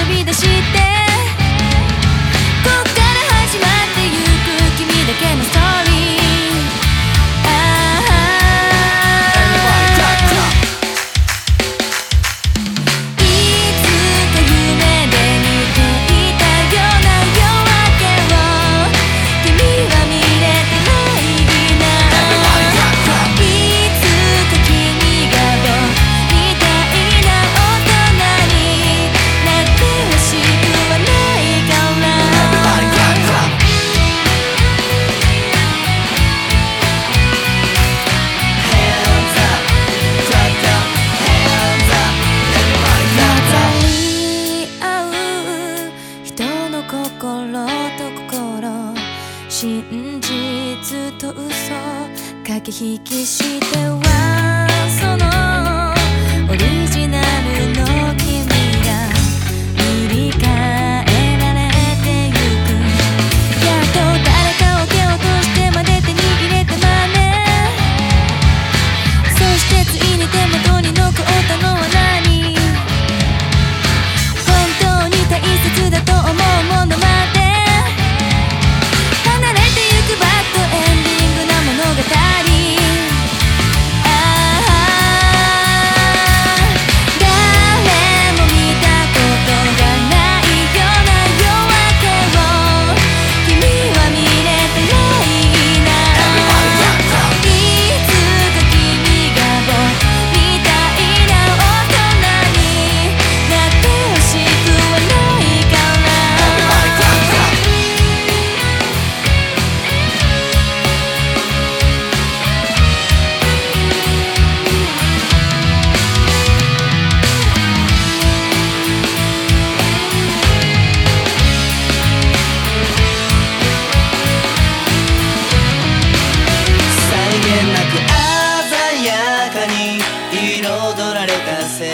飛び出してずっと嘘駆け引きしてはその折り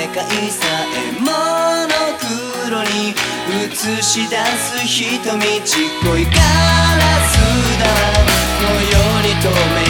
世界さえモノクロに映し出す瞳。ちっこいガラスだ。この世に止め